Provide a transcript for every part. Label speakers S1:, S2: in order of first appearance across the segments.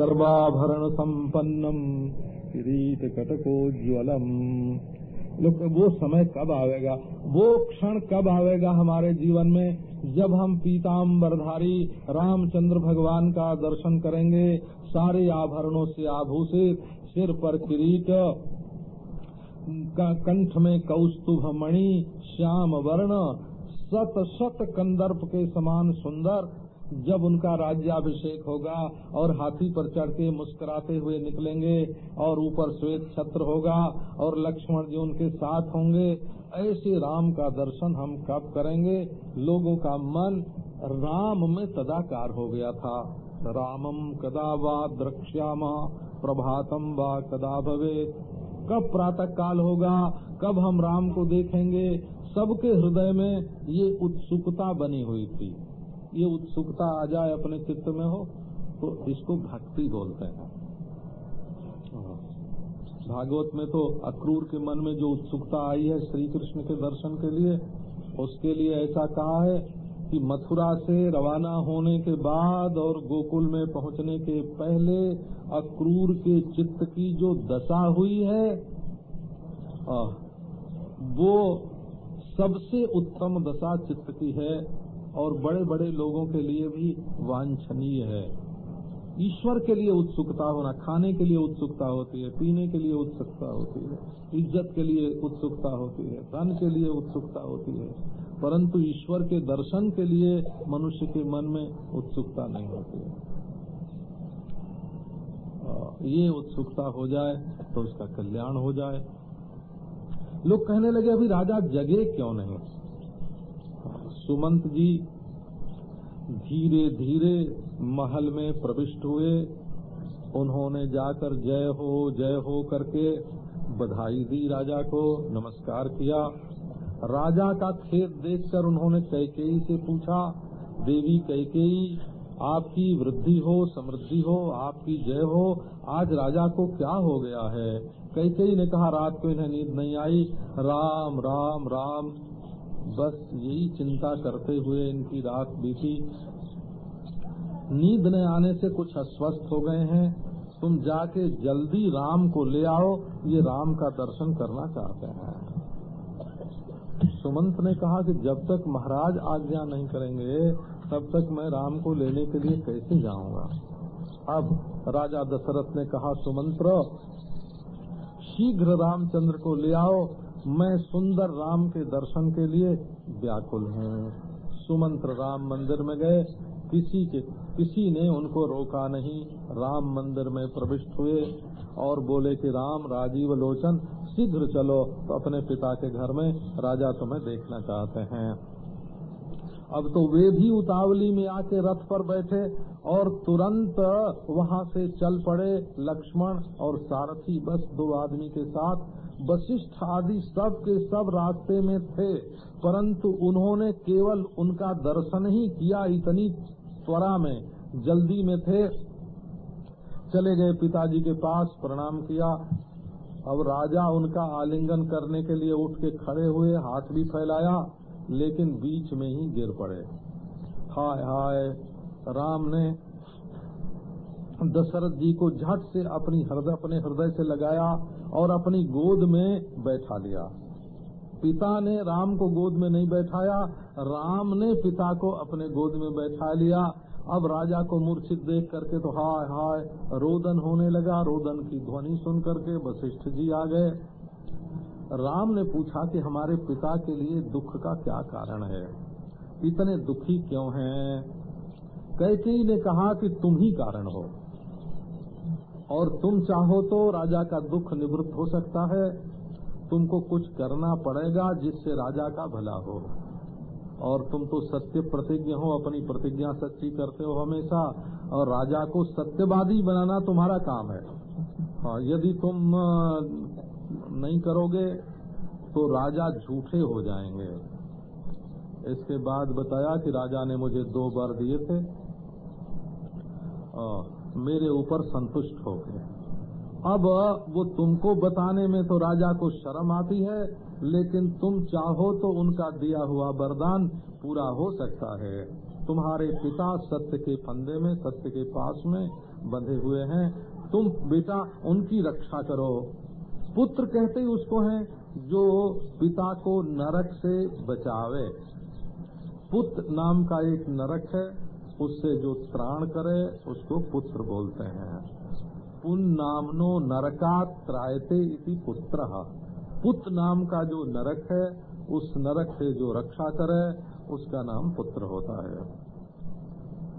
S1: सर्वाभरण किरीट कटकोज्वलम वो समय कब आवेगा? वो क्षण कब आवेगा हमारे जीवन में? जब हम पीताम्बरधारी रामचंद्र भगवान का दर्शन करेंगे, सारे आभरणों से आभूषित, सिर पर किरीट कंठ में कौस्तुभ मणि श्याम वर्ण सत शत कंदर्प के समान सुंदर जब उनका राज्याभिषेक होगा और हाथी पर चढ़ के मुस्कुराते हुए निकलेंगे और ऊपर श्वेत छत्र होगा और लक्ष्मण जी उनके साथ होंगे, ऐसे राम का दर्शन हम कब करेंगे? लोगों का मन राम में तदाकार हो गया था। रामम कदा वा द्रक्ष्याम प्रभातम वा कदा भवे कब प्रातः काल होगा, कब हम राम को देखेंगे? सबके हृदय में ये उत्सुकता बनी हुई थी। ये उत्सुकता आ जाए अपने चित्त में हो तो इसको भक्ति बोलते हैं। भागवत में तो अक्रूर के मन में जो उत्सुकता आई है श्री कृष्ण के दर्शन के लिए, उसके लिए ऐसा कहा है कि मथुरा से रवाना होने के बाद और गोकुल में पहुँचने के पहले अक्रूर के चित्त की जो दशा हुई है वो सबसे उत्तम दशा चित्त की है। और बड़े बड़े लोगों के लिए भी वांछनीय है। ईश्वर के लिए उत्सुकता होना, खाने के लिए उत्सुकता होती है, पीने के लिए उत्सुकता होती है, इज़्ज़त के लिए उत्सुकता होती है, धन के लिए उत्सुकता होती है, परंतु ईश्वर के दर्शन के लिए मनुष्य के मन में उत्सुकता नहीं होती है। ये उत्सुकता हो जाए तो उसका कल्याण हो जाए। लोग कहने लगे, अभी राजा जगे क्यों नहीं? सुमंत जी धीरे धीरे महल में प्रविष्ट हुए। उन्होंने जाकर जय हो जय हो करके बधाई दी राजा को, नमस्कार किया। राजा का खेत देखकर उन्होंने कैकेयी से पूछा, देवी कैकेयी, आपकी वृद्धि हो, समृद्धि हो, आपकी जय हो, आज राजा को क्या हो गया है? कैकेयी ने कहा, रात को इन्हें नींद नहीं आई। राम राम राम। बस यही चिंता करते हुए इनकी रात बीती। नींद न आने से कुछ अस्वस्थ हो गए हैं। तुम जाके जल्दी राम को ले आओ, ये राम का दर्शन करना चाहते हैं। सुमंत ने कहा कि जब तक महाराज आज्ञा नहीं करेंगे, तब तक मैं राम को लेने के लिए कैसे जाऊँगा? अब राजा दशरथ ने कहा, सुमंत्र, शीघ्र रामचंद्र को ले आओ मैं सुंदर राम के दर्शन के लिए व्याकुल हूँ। सुमंत्र राम मंदिर में गए, किसी के, किसी ने उनको रोका नहीं। राम मंदिर में प्रविष्ट हुए और बोले कि, राम, राजीव लोचन, शीघ्र चलो तो अपने पिता के घर में राजा तुम्हें देखना चाहते हैं। अब तो वे भी उतावली में आके रथ पर बैठे और तुरंत वहाँ से चल पड़े लक्ष्मण और सारथी, बस दो आदमी के साथ वशिष्ठ आदि सब के सब रास्ते में थे, परंतु उन्होंने केवल उनका दर्शन ही किया इतनी त्वरा में, जल्दी में थे। चले गए पिताजी के पास, प्रणाम किया। अब राजा उनका आलिंगन करने के लिए उठ के खड़े हुए, हाथ भी फैलाया, लेकिन बीच में ही गिर पड़े। हाय हाय, राम ने दशरथ जी को झट से अपनी हृदय, अपने हृदय से लगाया। और अपनी गोद में बैठा लिया। पिता ने राम को गोद में नहीं बैठाया। राम ने पिता को अपने गोद में बैठा लिया। अब राजा को मूर्छित देख करके तो हाय हाय रोदन होने लगा। रोदन की ध्वनि सुन करके वशिष्ठ जी आ गए। राम ने पूछा कि हमारे पिता के लिए दुख का क्या कारण है? इतने दुखी क्यों हैं? कैकेयी ने कहा कि तुम ही कारण हो। और तुम चाहो तो राजा का दुख निवृत्त हो सकता है। तुमको कुछ करना पड़ेगा जिससे राजा का भला हो। और तुम तो सत्य प्रतिज्ञ हो अपनी प्रतिज्ञा सच्ची करते हो हमेशा। और राजा को सत्यवादी बनाना तुम्हारा काम है। हाँ, यदि तुम नहीं करोगे तो राजा झूठे हो जाएँगे। इसके बाद बताया कि राजा ने मुझे दो बार दिए थे। मेरे ऊपर संतुष्ट हो गए। अब वो तुमको बताने में तो राजा को शर्म आती है, लेकिन तुम चाहो तो उनका दिया हुआ वरदान पूरा हो सकता है। तुम्हारे पिता सत्य के फंदे में, सत्य के पास में बंधे हुए हैं। तुम बेटा उनकी रक्षा करो। पुत्र कहते ही उसको है, जो पिता को नरक से बचावे। पुत्र नाम का एक नरक है। उससे जो त्राण करे, उसको पुत्र बोलते हैं। पुन नामनो नरका त्रायते इति पुत्र। पुत्र नाम का जो नरक है, उस नरक से जो रक्षा करे, उसका नाम पुत्र होता है।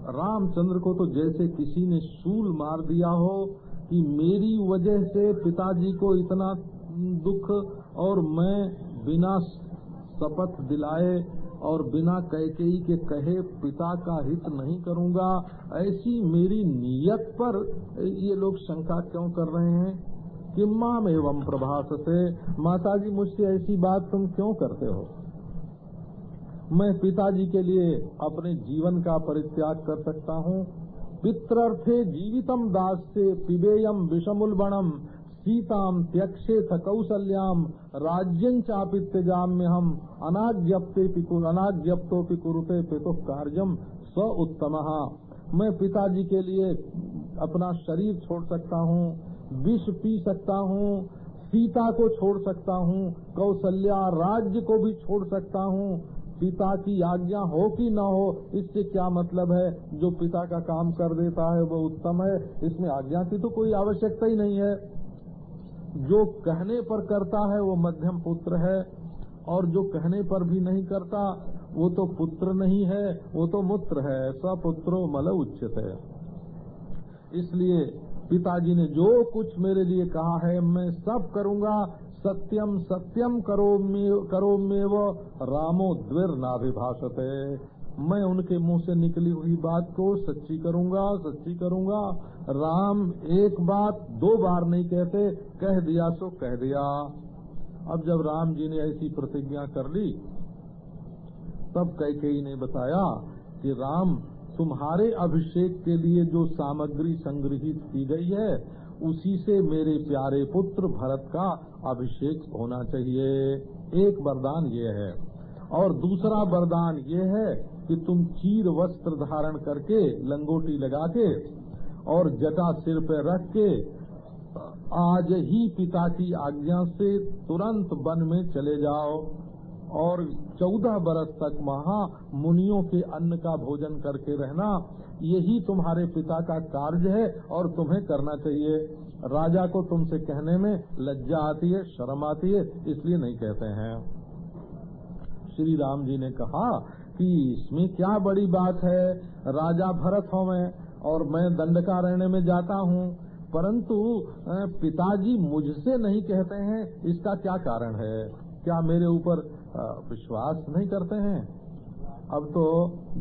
S1: रामचंद्र को तो जैसे किसी ने शूल मार दिया हो कि मेरी वजह से पिताजी को इतना दुख और मैं बिना शपथ दिलाए और बिना कैकेयी के कहे, पिता का हित नहीं करूँगा। ऐसी मेरी नीयत पर ये लोग शंका क्यों कर रहे हैं? कि माम एवं प्रभास से माता जी मुझसे ऐसी बात तुम क्यों करते हो? मैं पिताजी के लिए अपने जीवन का परित्याग कर सकता हूँ। पित्रर्थे जीवितम दास से पिबेयम विषमुलबणम। सीताम त्यक्षे थ कौशल्याम राज्यं चापित्यजाम्य हम अनाज्ञप्ते अनाज्ञप्तो पिकुरुते पितु कार्यम स्व उत्तम मैं पिताजी के लिए अपना शरीर छोड़ सकता हूँ, विष पी सकता हूँ, सीता को छोड़ सकता हूँ कौशल्या राज्य को भी छोड़ सकता हूँ। पिता की आज्ञा हो कि न हो, इससे क्या मतलब है? जो पिता का काम कर देता है, वो उत्तम है। इसमें आज्ञा की तो कोई आवश्यकता ही नहीं है। जो कहने पर करता है, वो मध्यम पुत्र है, और जो कहने पर भी नहीं करता, वो तो पुत्र नहीं है, वो तो मूत्र है, सपुत्रो मल उच्चित है इसलिए पिताजी ने जो कुछ मेरे लिए कहा है, मैं सब करूँगा, सत्यम सत्यम करो करो मेव रामो द्विर नाभिभाषते मैं उनके मुँह से निकली हुई बात को सच्ची करूँगा सच्ची करूँगा। राम एक बात दो बार नहीं कहते, कह दिया सो कह दिया। अब जब राम जी ने ऐसी प्रतिज्ञा कर ली, तब कई ने बताया कि राम, तुम्हारे अभिषेक के लिए जो सामग्री संग्रहित की गई है, उसी से मेरे प्यारे पुत्र भरत का अभिषेक होना चाहिए। एक वरदान ये है। और दूसरा वरदान ये है कि तुम चीर वस्त्र धारण करके लंगोटी लगा के और जटा सिर पर रख के, आज ही पिता की आज्ञा से तुरंत वन में चले जाओ। और चौदह बरस तक वहाँ मुनियों के अन्न का भोजन करके रहना, यही तुम्हारे पिता का कार्य है और तुम्हें करना चाहिए। राजा को तुमसे कहने में लज्जा आती है, शर्म आती है, इसलिए नहीं कहते हैं। श्री राम जी ने कहा कि इसमें क्या बड़ी बात है? राजा भरत हो मैं और मैं दंडकारण्य में जाता हूँ। परंतु पिताजी मुझसे नहीं कहते हैं, इसका क्या कारण है? क्या मेरे ऊपर विश्वास नहीं करते हैं? अब तो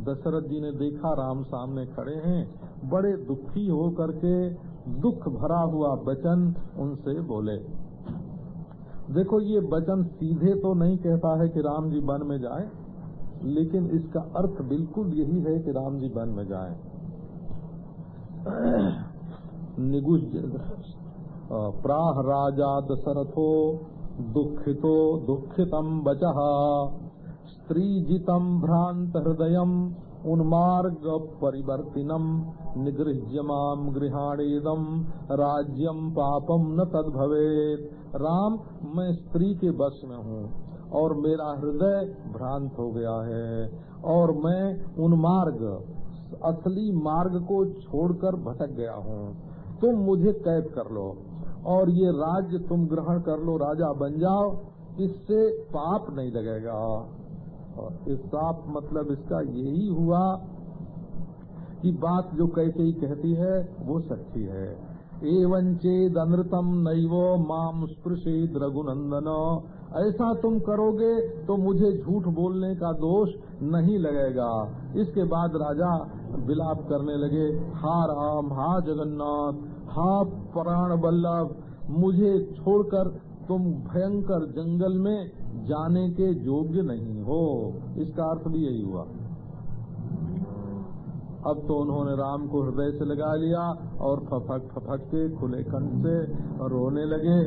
S1: दशरथ जी ने देखा राम सामने खड़े हैं, बड़े दुखी हो करके दुख भरा हुआ वचन उनसे बोले, देखो, ये वचन सीधे तो नहीं कहता है कि राम जी वन में जाए लेकिन इसका अर्थ बिल्कुल यही है कि राम जी वन में जाए। निगुज प्राह राजा दशरथो दुखितो दुखितम बचह स्त्रीजितम भ्रांत हृदय उन्मार्ग परिवर्तिनम निगृह्य माम गृहाणेदम राज्यम पापम न तद भवेत राम, मैं स्त्री के बस में हूँ। और मेरा हृदय भ्रांत हो गया है और मैं उन मार्ग, असली मार्ग को छोड़कर भटक गया हूँ। तुम मुझे कैद कर लो और ये राज्य तुम ग्रहण कर लो, राजा बन जाओ, इससे पाप नहीं लगेगा। और इस पाप मतलब इसका यही हुआ कि बात जो कैसे कहती है, वो सच्ची है। एवं चेद अनृतम नैवो माम स्पृशेद रघुनंदन ऐसा तुम करोगे तो मुझे झूठ बोलने का दोष नहीं लगेगा। इसके बाद राजा विलाप करने लगे हा राम हा जगन्नाथ, हा प्राण बल्लभ मुझे छोड़कर तुम भयंकर जंगल में जाने के योग्य नहीं हो। इसका अर्थ भी यही हुआ। अब तो उन्होंने राम को हृदय से लगा लिया और फफक फफक के खुले कंठ से रोने लगे।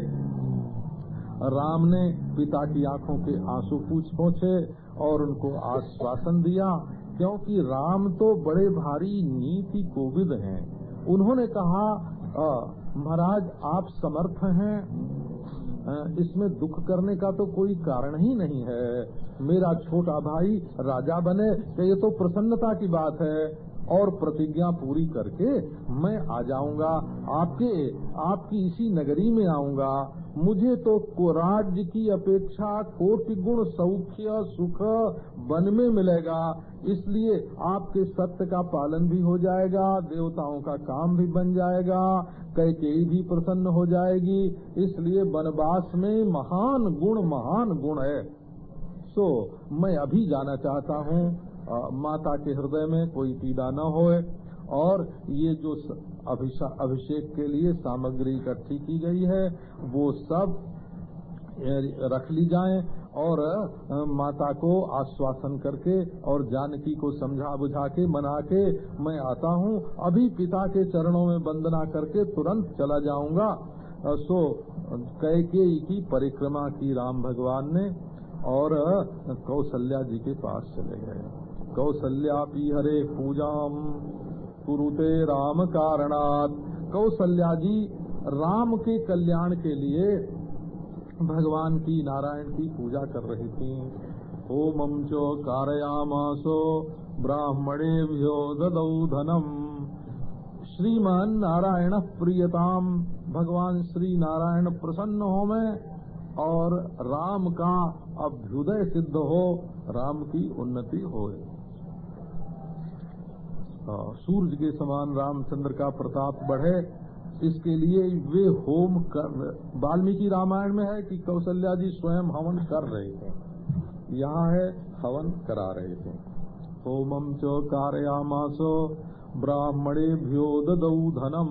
S1: राम ने पिता की आँखों के आँसू पूछ पहुँचे और उनको आश्वासन दिया, क्योंकि राम तो बड़े भारी नीति कोविद हैं। उन्होंने कहा महाराज, आप समर्थ हैं। इसमें दुख करने का तो कोई कारण ही नहीं है। मेरा छोटा भाई राजा बने, ये तो प्रसन्नता की बात है। और प्रतिज्ञा पूरी करके मैं आ जाऊँगा, आपके, आपकी इसी नगरी में आऊँगा। मुझे तो राज्य की अपेक्षा कोटि गुण सौख्य सुख वन में मिलेगा, इसलिए आपके सत्य का पालन भी हो जाएगा, देवताओं का काम भी बन जाएगा, कैकेयी भी प्रसन्न हो जाएगी, इसलिए वनवास में महान गुण महान गुण है। सो, मैं अभी जाना चाहता हूँ माता के हृदय में कोई पीड़ा न होए, और ये जो अभिषेक के लिए सामग्री इकट्ठी की गई है। वो सब रख ली जाए और माता को आश्वासन करके और जानकी को समझा बुझा के मना के मैं आता हूँ। अभी पिता के चरणों में वंदना करके तुरंत चला जाऊँगा। सो कैकेयी की परिक्रमा की राम भगवान ने और कौशल्या जी के पास चले गए। कौशल्या पी हरे पूजाम। कुरुते राम कारणात। कौशल्या जी, राम के कल्याण के लिए भगवान की नारायण की पूजा कर रही थी। ओम चो कारयामासो ब्राह्मणे भ्यो ददौ धनम। श्रीमान नारायण प्रियताम। भगवान श्री नारायण प्रसन्न हो में और राम का अभ्युदय सिद्ध हो, राम की उन्नति हो सूरज के समान रामचंद्र का प्रताप बढ़े, इसके लिए वे होम कर वाल्मीकि रामायण में है कि कौशल्या जी स्वयं हवन कर रहे थे। यहाँ है हवन करा रहे थे। होमम च कारयामासो ब्राह्मणे भ्यो ददौ धनम।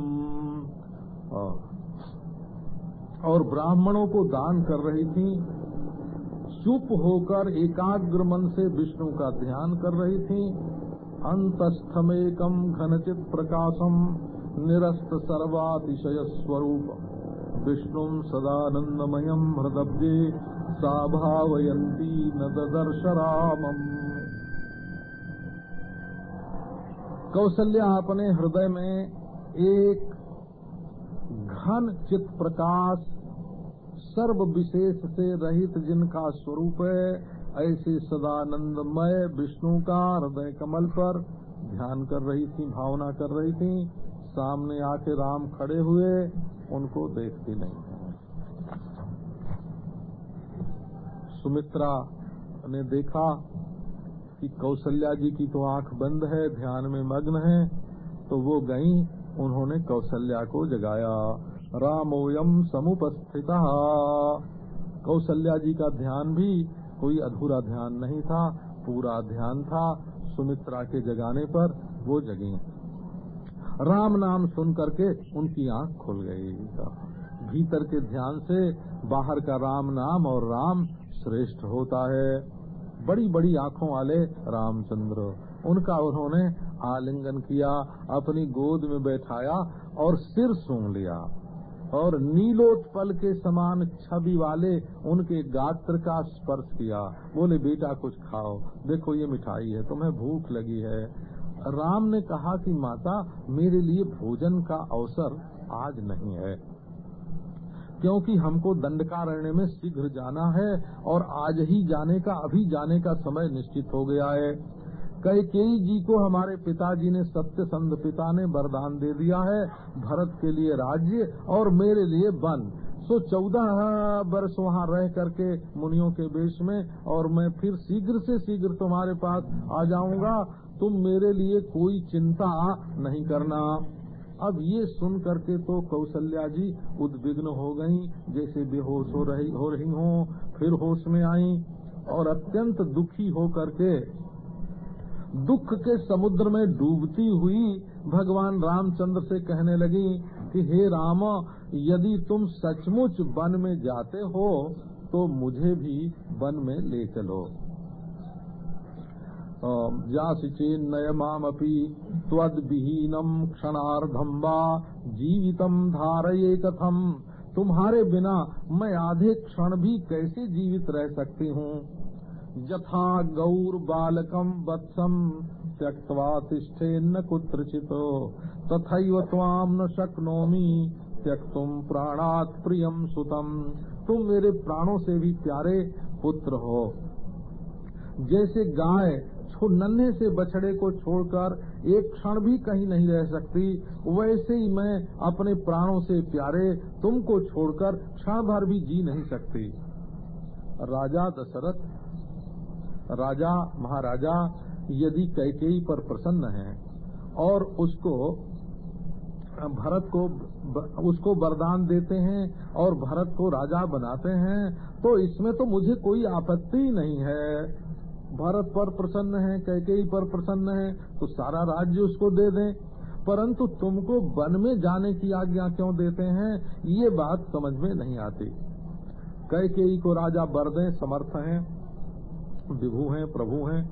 S1: और ब्राह्मणों को दान कर रही थी। चुप होकर एकाग्र मन से विष्णु का ध्यान कर रही थी। अंतस्थमेकम घनचित प्रकाशम निरस्त सर्वातिशय स्वरूप विष्णु सदानंदमयम हृदब्जे सा भावयंती न ददर्श रामम कौशल्या अपने हृदय में एक घन चित प्रकाश सर्व विशेष से रहित जिनका स्वरूप है ऐसे सदानंदमय विष्णु का हृदय कमल पर ध्यान कर रही थी, भावना कर रही थी, सामने आके राम खड़े हुए, उनको देखती नहीं सुमित्रा ने देखा कि कौशल्या जी की तो आँख बंद है, ध्यान में मग्न है तो वो गई, उन्होंने कौशल्या को जगाया। रामोयम समुपस्थित। कौशल्या जी का ध्यान भी कोई अधूरा ध्यान नहीं था, पूरा ध्यान था सुमित्रा के जगाने पर, वो जगी। राम नाम सुन करके उनकी आँख खुल गई। भीतर के ध्यान से बाहर का राम नाम और राम श्रेष्ठ होता है। बड़ी बड़ी आँखों वाले रामचंद्र, उनका उन्होंने आलिंगन किया, अपनी गोद में बैठाया और सिर सूंघ लिया। और नीलोत्पल के समान छवि वाले उनके गात्र का स्पर्श किया। बोले, बेटा, कुछ खाओ। देखो, ये मिठाई है, तुम्हें भूख लगी है। राम ने कहा कि, माता, मेरे लिए भोजन का अवसर आज नहीं है, क्योंकि हमको दंडकारण्य में शीघ्र जाना है और आज ही जाने का, अभी जाने का समय निश्चित हो गया है। कैकेयी जी को हमारे पिताजी ने सत्य संध पिता ने वरदान दे दिया है, भरत के लिए राज्य और मेरे लिए वन। सो चौदह वर्ष वहाँ रह करके मुनियों के वेश में और मैं फिर शीघ्र से शीघ्र तुम्हारे पास आ जाऊँगा। तुम मेरे लिए कोई चिंता नहीं करना। अब ये सुन करके तो कौशल्या जी उद्विग्न हो गई जैसे बेहोश हो रही हो रही हो, फिर होश में आई और अत्यंत दुखी हो करके दुख के समुद्र में डूबती हुई भगवान रामचंद्र से कहने लगी कि हे राम, यदि तुम सचमुच वन में जाते हो तो मुझे भी वन में ले चलो। जासी चेन्नय मामपी त्वद विहीनम क्षणार्धम वा जीवितम धारये कथम। तुम्हारे बिना मैं आधे क्षण भी कैसे जीवित रह सकती हूँ? यथा गौर बालकम वत्सम त्यक्वा तिष्ठे न कुत्रचित। तथा त्वाम न शक्नोमी त्यक्तुम प्राणात प्रियम सुतम। तुम मेरे प्राणों से भी प्यारे पुत्र हो। जैसे गाय नन्हे से बछड़े को छोड़कर एक क्षण भी कहीं नहीं रह सकती, वैसे ही मैं अपने प्राणों से प्यारे तुमको छोड़कर क्षण भर भी जी नहीं सकती। राजा दशरथ राजा, महाराजा, यदि कैकेयी पर प्रसन्न है और उसको, भरत को उसको वरदान देते हैं और भरत को राजा बनाते हैं तो इसमें तो मुझे कोई आपत्ति नहीं है। भरत पर प्रसन्न है, कैकेयी पर प्रसन्न है तो सारा राज्य उसको दे दें। परंतु तुमको वन में जाने की आज्ञा क्यों देते हैं, ये बात समझ में नहीं आती। कैकेयी को राजा बर दें, समर्थ हैं। विभु हैं, प्रभु हैं,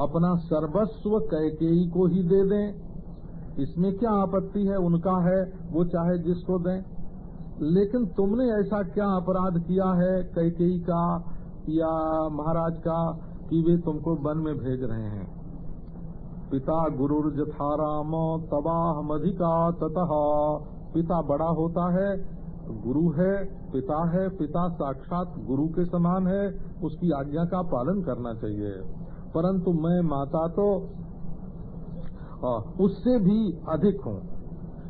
S1: अपना सर्वस्व कैकेयी को ही दे दें। इसमें क्या आपत्ति है? उनका है, वो चाहे जिसको दें। लेकिन तुमने ऐसा क्या अपराध किया है कैकेयी का या महाराज का, कि वे तुमको वन में भेज रहे हैं? पिता गुरु जथाराम तबाह मधिका ततः। पिता बड़ा होता है गुरु है पिता है पिता साक्षात गुरु के समान है उसकी आज्ञा का पालन करना चाहिए। परंतु मैं माता तो उससे भी अधिक हूँ।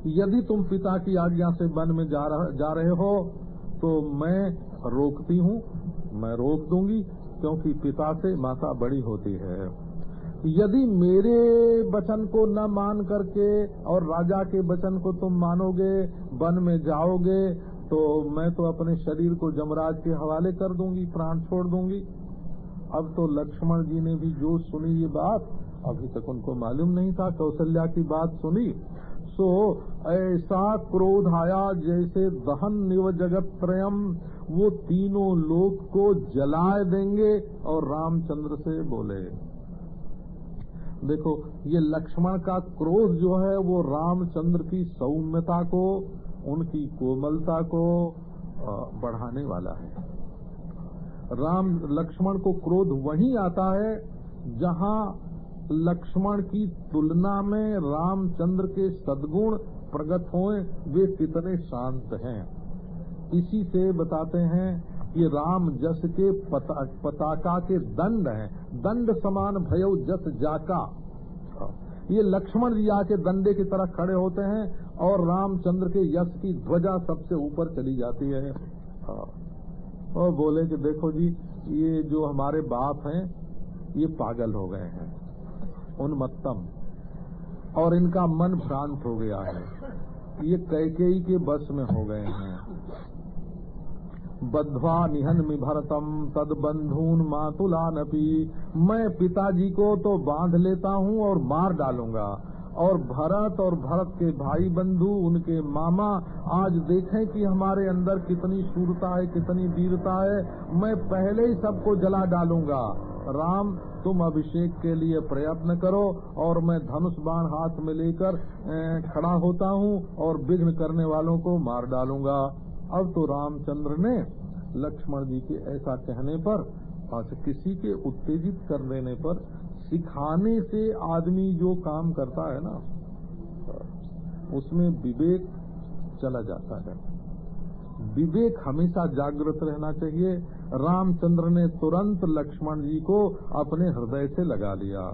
S1: यदि तुम पिता की आज्ञा से वन में जा, रह, जा रहे हो तो मैं रोकती हूँ मैं रोक दूँगी क्योंकि पिता से माता बड़ी होती है। यदि मेरे वचन को न मान करके और राजा के वचन को तुम मानोगे, वन में जाओगे तो मैं तो अपने शरीर को जमराज के हवाले कर दूँगी, प्राण छोड़ दूँगी। अब तो लक्ष्मण जी ने भी जो सुनी ये बात। अभी तक उनको मालूम नहीं था, कौशल्या की बात सुनी। सो, ऐसा क्रोध आया जैसे दहन निव जगत त्रयम। वो तीनों लोक को जलाए देंगे और रामचंद्र से बोले देखो, ये लक्ष्मण का क्रोध जो है, वो रामचंद्र की सौम्यता को, उनकी कोमलता को बढ़ाने वाला है। राम, लक्ष्मण को क्रोध वही आता है, जहाँ लक्ष्मण की तुलना में रामचंद्र के सदगुण प्रकट होए, वे कितने शांत हैं। इसी से बताते हैं कि राम जस के पता, पताका के दंड हैं। दंड समान भय जस जाका। ये लक्ष्मण जी आके दंडे की तरह खड़े होते हैं और रामचंद्र के यश की ध्वजा सबसे ऊपर चली जाती है। और बोले कि देखो जी ये जो हमारे बाप हैं ये पागल हो गए हैं। उन्मत्तम। और इनका मन भ्रांत हो गया है। ये कैकेयी के बस में हो गए हैं। बद्वा निहन में भरतम तद बंधून मातुला नपी मैं पिताजी को तो बाँध लेता हूँ और मार डालूँगा। और भरत और भरत के भाई बंधु, उनके मामा, आज देखें कि हमारे अंदर कितनी शूरता है, कितनी वीरता है। मैं पहले ही सबको जला डालूँगा। राम, तुम अभिषेक के लिए प्रयत्न करो और मैं धनुष बाण हाथ में लेकर खड़ा होता हूँ और विघ्न करने वालों को मार डालूँगा। अब तो रामचंद्र ने लक्ष्मण जी के ऐसा कहने पर किसी के उत्तेजित कर देने पर, सिखाने से आदमी जो काम करता है ना, उसमें विवेक चला जाता है। विवेक हमेशा जागृत रहना चाहिए। रामचंद्र ने तुरंत लक्ष्मण जी को अपने हृदय से लगा लिया।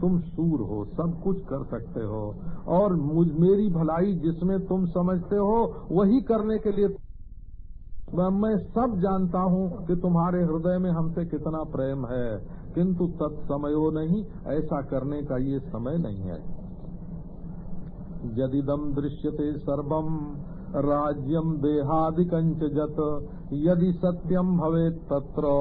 S1: तुम सूर हो, सब कुछ कर सकते हो। और मुझ, मेरी भलाई जिसमें तुम समझते हो, वही करने के लिए मैं सब जानता हूँ कि तुम्हारे हृदय में हमसे कितना प्रेम है, किंतु तत्समयो नहीं, ऐसा करने का ये समय नहीं है। यदिदम दृश्यते सर्वम राज्यम देहादिकंच जत, यदि सत्यम भवे तत्र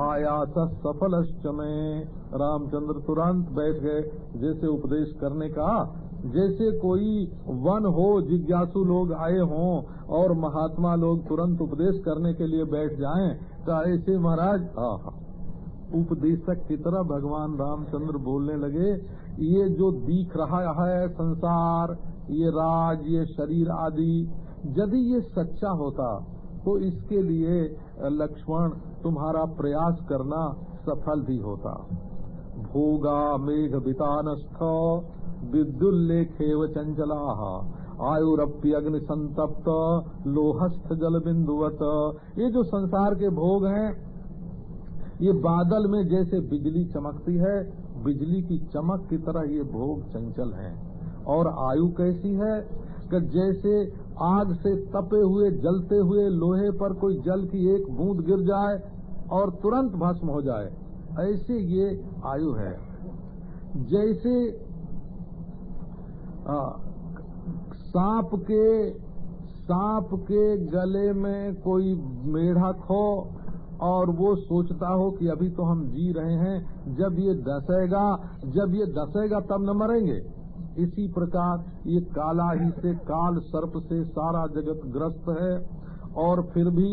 S1: आयास सफल में। रामचंद्र तुरंत बैठ गए, जैसे उपदेश करने का जैसे कोई वन हो जिज्ञासु लोग आए हों और महात्मा लोग तुरंत उपदेश करने के लिए बैठ जाएँ तो ऐसे महाराज उपदेशक की तरह भगवान रामचंद्र बोलने लगे ये जो दिख रहा है संसार ये राज ये शरीर आदि यदि ये सच्चा होता तो इसके लिए लक्ष्मण तुम्हारा प्रयास करना सफल भी होता। भोगा मेघ वितानस्थ विद्युल्लेखेव चंचला आयुरप्य अग्नि संतप्त लोहस्थ जल बिंदुवत ये जो संसार के भोग हैं, ये बादल में जैसे बिजली चमकती है, बिजली की चमक की तरह ये भोग चंचल हैं। और आयु कैसी है कि जैसे आग से तपे हुए, जलते हुए लोहे पर कोई जल की एक बूंद गिर जाए और तुरंत भस्म हो जाए, ऐसे ये आयु है। जैसे सांप के सांप के गले में कोई मेढक हो और वो सोचता हो कि अभी तो हम जी रहे हैं, जब ये दसेगा, जब ये दसेगा तब न मरेंगे। इसी प्रकार ये काला ही से काल सर्प से सारा जगत ग्रस्त है और फिर भी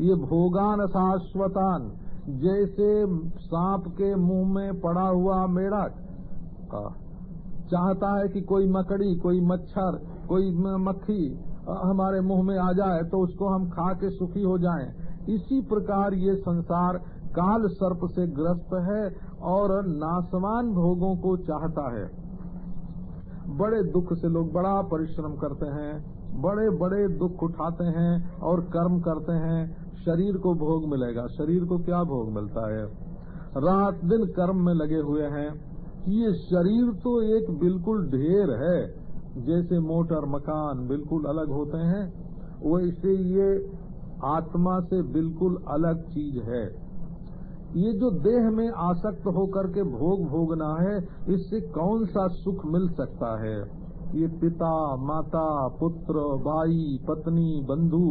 S1: ये भोगान शाश्वतान, जैसे सांप के मुँह में पड़ा हुआ मेढक। चाहता है कि कोई मकड़ी, कोई मच्छर, कोई मक्खी हमारे मुँह में आ जाए तो उसको हम खा के सुखी हो जाएँ। इसी प्रकार ये संसार काल सर्प से ग्रस्त है और नासवान भोगों को चाहता है। बड़े दुख से लोग बड़ा परिश्रम करते हैं बड़े बड़े दुख उठाते हैं और कर्म करते हैं। शरीर को भोग मिलेगा। शरीर को क्या भोग मिलता है? रात दिन कर्म में लगे हुए हैं। ये शरीर तो एक बिल्कुल ढेर है, जैसे मोटर मकान बिल्कुल अलग होते हैं वैसे ये आत्मा से बिल्कुल अलग चीज़ है। ये जो देह में आसक्त होकर के भोग भोगना है, इससे कौन सा सुख मिल सकता है? ये पिता, माता, पुत्र भाई पत्नी, बंधु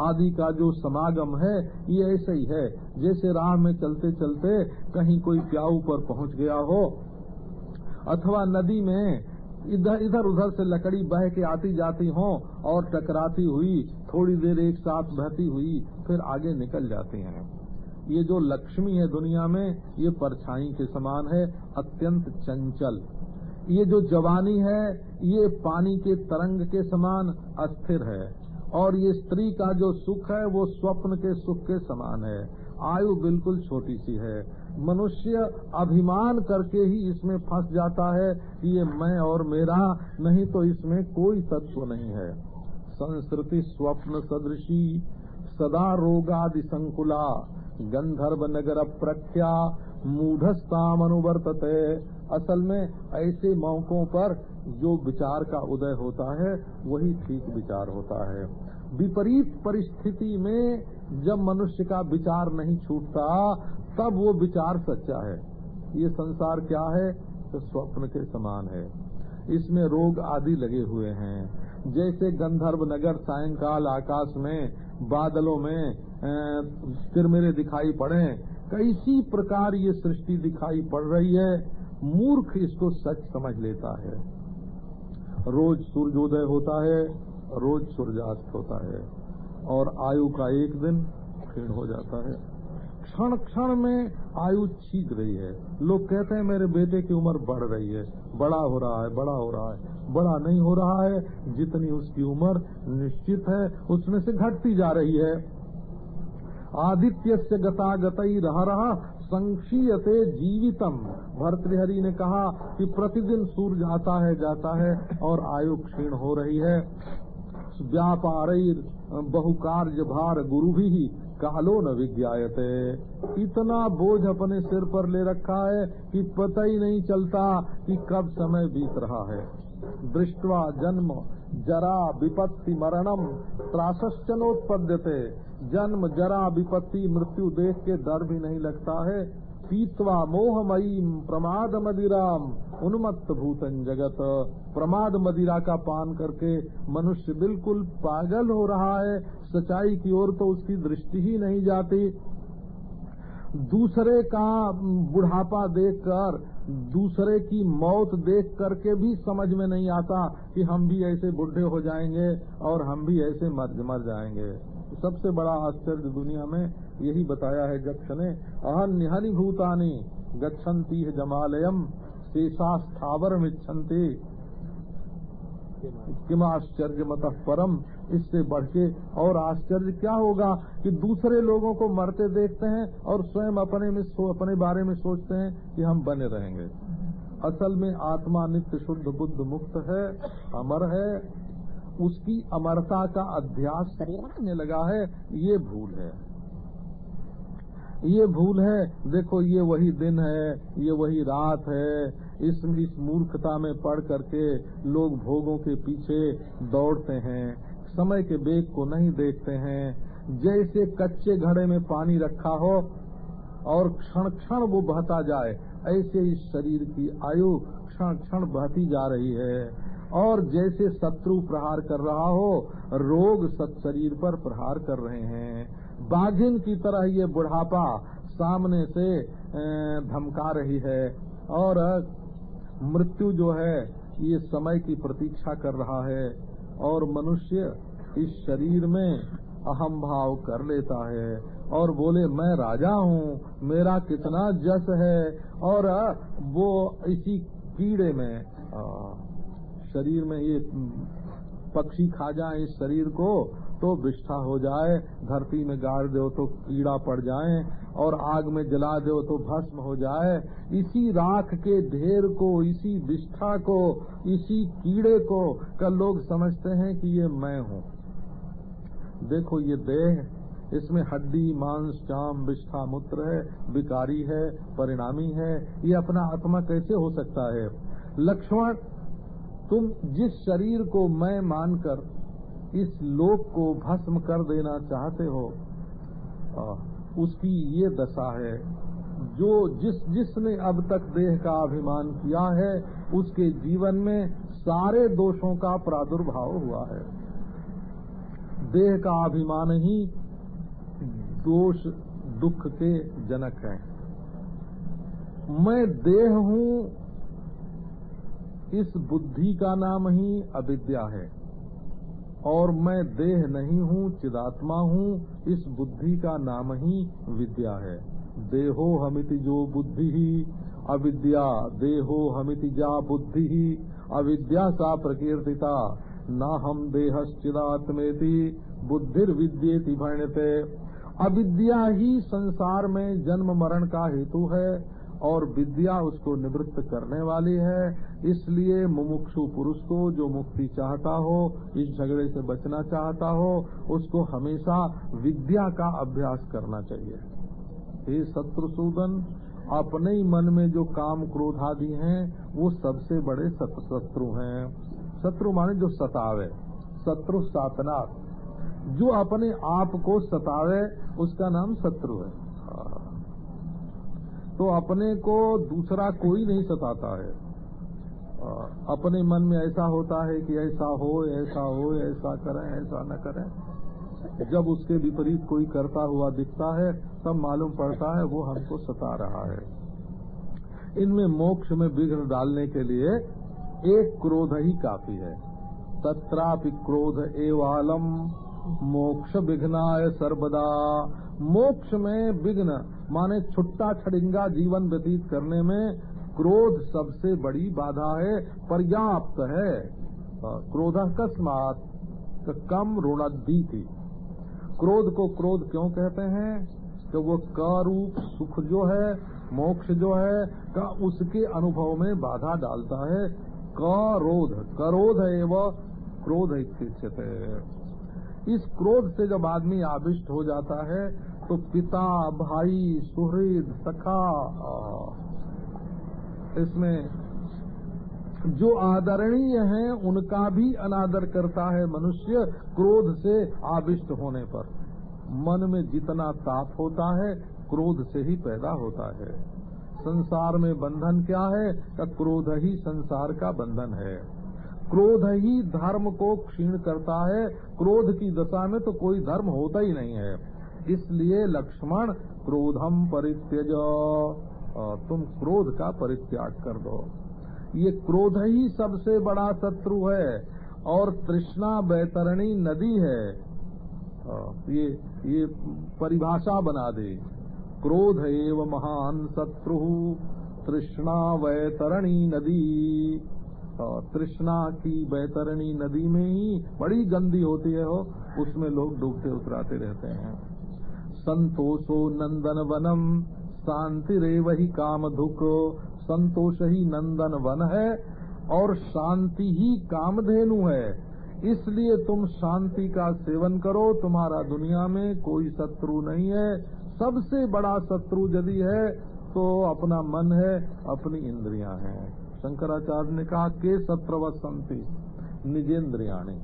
S1: आदि का जो समागम है, ये ऐसे ही है। जैसे राह में चलते चलते कहीं कोई प्याऊ पर पहुँच गया हो अथवा नदी में इधर इधर उधर से लकड़ी बह के आती जाती हो और टकराती हुई, थोड़ी देर एक साथ बहती हुई, फिर आगे निकल जाती हैं। ये जो लक्ष्मी है दुनिया में, ये परछाई के समान है, अत्यंत चंचल। ये जो जवानी है, ये पानी के तरंग के समान अस्थिर है, और ये स्त्री का जो सुख है, वो स्वप्न के सुख के समान है। आयु बिल्कुल छोटी सी है। मनुष्य अभिमान करके ही इसमें फंस जाता है कि ये मैं और मेरा, नहीं तो इसमें कोई तत्व नहीं है। संस्कृति स्वप्न सदृशी, सदा रोगादि संकुला, गंधर्व नगर प्रख्या, मूढ़स्ताम अनुवर्तते। असल में ऐसे मौकों पर जो विचार का उदय होता है, वही ठीक विचार होता है। विपरीत परिस्थिति में जब मनुष्य का विचार नहीं छूटता तब वो विचार सच्चा है। ये संसार क्या है? तो स्वप्न के समान है। इसमें रोग आदि लगे हुए हैं। जैसे गंधर्व नगर सायंकाल आकाश में, बादलों में फिर मेरे दिखाई पड़े, कैसी प्रकार ये सृष्टि दिखाई पड़ रही है, मूर्ख इसको सच समझ लेता है। रोज सूर्योदय होता है, रोज सूर्यास्त होता है, और आयु का एक दिन क्षीण हो जाता है। क्षण क्षण में आयु छीक रही है। लोग कहते हैं, मेरे बेटे की उम्र बढ़ रही है। बड़ा हो रहा है, बड़ा हो रहा है। बड़ा नहीं हो रहा है, जितनी उसकी उम्र निश्चित है, उसमें से घटती जा रही है। आदित्य से गता गतई रहा रहा, संक्षीयते जीवितम। भर्तृहरि ने कहा कि प्रतिदिन सूर्य आता है, जाता है और आयु क्षीण हो रही है। व्यापार बहुकार्य भार गुरु भी कालो न विज्ञायते। इतना बोझ अपने सिर पर ले रखा है कि पता ही नहीं चलता कि कब समय बीत रहा है। दृष्टवा जन्म, जरा विपत्ति मरणम त्रासनोत्पद्यते जन्म, जरा विपत्ति मृत्यु देख के डर भी नहीं लगता है। पीतवा मोहमयी प्रमाद मदिराम उन्मत्त भूतन जगत। प्रमाद मदिरा का पान करके मनुष्य बिल्कुल पागल हो रहा है, सच्चाई की ओर तो उसकी दृष्टि ही नहीं जाती। दूसरे का बुढ़ापा देखकर, दूसरे की मौत देख करके भी समझ में नहीं आता कि हम भी ऐसे बुढ़े हो जाएँगे और हम भी ऐसे मर मर जाएँगे। सबसे बड़ा आश्चर्य दुनिया में यही बताया है जक्ष ने अहन हनि भूतानी गच्छन्ति है जमालयम शेषा स्थावर मिच्छन्ति। किम आश्चर्य मत परम? इससे बढ़ के और आश्चर्य क्या होगा कि दूसरे लोगों को मरते देखते हैं और स्वयं अपने में सो, अपने बारे में सोचते हैं कि हम बने रहेंगे। असल में आत्मा नित्य शुद्ध बुद्ध मुक्त है अमर है उसकी अमरता का अध्यास करने लगा है, ये भूल है। ये भूल है, देखो ये वही दिन है, ये वही रात है। इस इस मूर्खता में पढ़ करके लोग भोगों के पीछे दौड़ते हैं, समय के बेग को नहीं देखते हैं। जैसे कच्चे घड़े में पानी रखा हो और क्षण क्षण वो बहता जाए, ऐसे इस शरीर की आयु क्षण क्षण बहती जा रही है। और जैसे शत्रु प्रहार कर रहा हो, रोग सत शरीर पर प्रहार कर रहे हैं। बाघिन की तरह ये बुढ़ापा सामने से धमका रही है और मृत्यु जो है, ये समय की प्रतीक्षा कर रहा है और मनुष्य इस शरीर में अहम भाव कर लेता है और बोले, मैं राजा हूँ, मेरा कितना जस है। और वो इसी कीड़े में शरीर में ये पक्षी खा जाए इस शरीर को तो विष्ठा हो जाए, धरती में गाड़ दो तो कीड़ा पड़ जाए, और आग में जला दो तो भस्म हो जाए। इसी राख के ढेर को, इसी विष्ठा को, इसी कीड़े को कल लोग समझते हैं कि ये मैं हूँ। देखो ये देह, इसमें हड्डी, मांस चाम विष्ठा, मूत्र है, विकारी है, परिणामी है। ये अपना आत्मा कैसे हो सकता है? लक्ष्मण तुम जिस शरीर को मैं मानकर इस लोक को भस्म कर देना चाहते हो उसकी ये दशा है, जो जिस जिसने अब तक देह का अभिमान किया है, उसके जीवन में सारे दोषों का प्रादुर्भाव हुआ है। देह का अभिमान ही दोष, दुख के जनक है। मैं देह हूँ इस बुद्धि का नाम ही अविद्या है। और मैं देह नहीं हूँ, चिदात्मा हूँ, इस बुद्धि का नाम ही विद्या है। देहो हमिति जो बुद्धि ही, अविद्या, देहो हमिति जा बुद्धि ही, अविद्या सा प्रकीर्तिता, न हम देहश्चिदात्मेति बुद्धिर विद्येति भणते। अविद्या ही संसार में जन्म मरण का हेतु है और विद्या उसको निवृत्त करने वाली है। इसलिए मुमुक्षु पुरुष को जो मुक्ति चाहता हो, इस झगड़े से बचना चाहता हो, उसको हमेशा विद्या का अभ्यास करना चाहिए। हे शत्रुसूदन, अपने ही मन में जो काम क्रोध आदि हैं, वो सबसे बड़े शत्रु हैं। शत्रु माने जो सतावे। शत्रु सातनाथ। जो अपने आप को सतावे, उसका नाम शत्रु है। तो अपने को दूसरा कोई नहीं सताता है। अपने मन में ऐसा होता है कि ऐसा हो ऐसा हो, ऐसा करें, ऐसा न करें। जब उसके विपरीत कोई करता हुआ दिखता है, तब मालूम पड़ता है वो हमको सता रहा है। इनमें मोक्ष में विघ्न डालने के लिए एक क्रोध ही काफ़ी है। तत्रापि क्रोध एवालम, मोक्ष विघ्नाय सर्वदा। मोक्ष में विघ्न माने छुट्टा छड़िंगा जीवन व्यतीत करने में क्रोध सबसे बड़ी बाधा है, पर्याप्त है। क्रोध अकस्मात कम ऋणद्धि थी। क्रोध को क्रोध क्यों कहते हैं? कि वो कारूप सुख जो है, मोक्ष जो है, का उसके अनुभव में बाधा डालता है। करोध करोध एवं क्रोध इच्छित है इस क्रोध से जब आदमी आविष्ट हो जाता है तो पिता, भाई, सुहृद, सखा इसमें जो आदरणीय हैं, उनका भी अनादर करता है मनुष्य क्रोध से आविष्ट होने पर। मन में जितना ताप होता है, क्रोध से ही पैदा होता है। संसार में बंधन क्या है? का क्रोध ही संसार का बंधन है। क्रोध ही धर्म को क्षीण करता है। क्रोध की दशा में तो कोई धर्म होता ही नहीं है। इसलिए लक्ष्मण क्रोधम परित्यज। तुम क्रोध का परित्याग कर दो। ये क्रोध ही सबसे बड़ा शत्रु है और तृष्णा बैतरणी नदी है। ये ये परिभाषा बना दे। क्रोध एव महान शत्रु, तृष्णा वैतरणी नदी। तृष्णा की बैतरणी नदी में ही बड़ी गंदी होती है, हो, उसमें लोग डूबते उतराते रहते हैं। संतोषो नंदन वनम शांति रे वही काम धुक संतोष ही नंदन वन है और शांति ही कामधेनु है। इसलिए तुम शांति का सेवन करो, तुम्हारा दुनिया में कोई शत्रु नहीं है। सबसे बड़ा शत्रु यदि है तो अपना मन है, अपनी इंद्रियाँ हैं। शंकराचार्य ने कहा के शत्रव संति, निजेन्द्रियाणी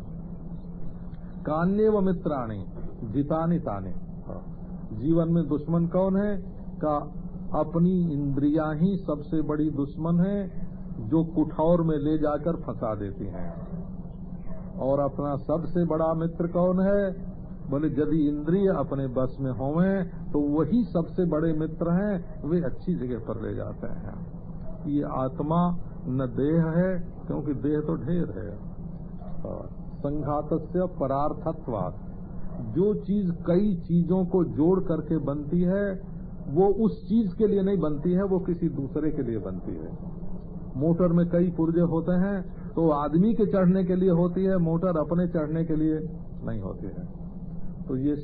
S1: कान्य व मित्राणी, जितानी ताने। जीवन में दुश्मन कौन है? का अपनी इंद्रिया ही सबसे बड़ी दुश्मन है, जो कुठौर में ले जाकर फंसा देती हैं। और अपना सबसे बड़ा मित्र कौन है? बोले, यदि इंद्रिय अपने बस में होवे तो वही सबसे बड़े मित्र हैं, वे अच्छी जगह पर ले जाते हैं। ये आत्मा न देह है, क्योंकि देह तो ढेर है। संघात से परार्थत्वात। जो चीज़ कई चीज़ों को जोड़ करके बनती है, वो उस चीज़ के लिए नहीं बनती है, वो किसी दूसरे के लिए बनती है। मोटर में कई पुर्जे होते हैं तो आदमी के चढ़ने के लिए होती है, मोटर अपने चढ़ने के लिए नहीं होती है। तो ये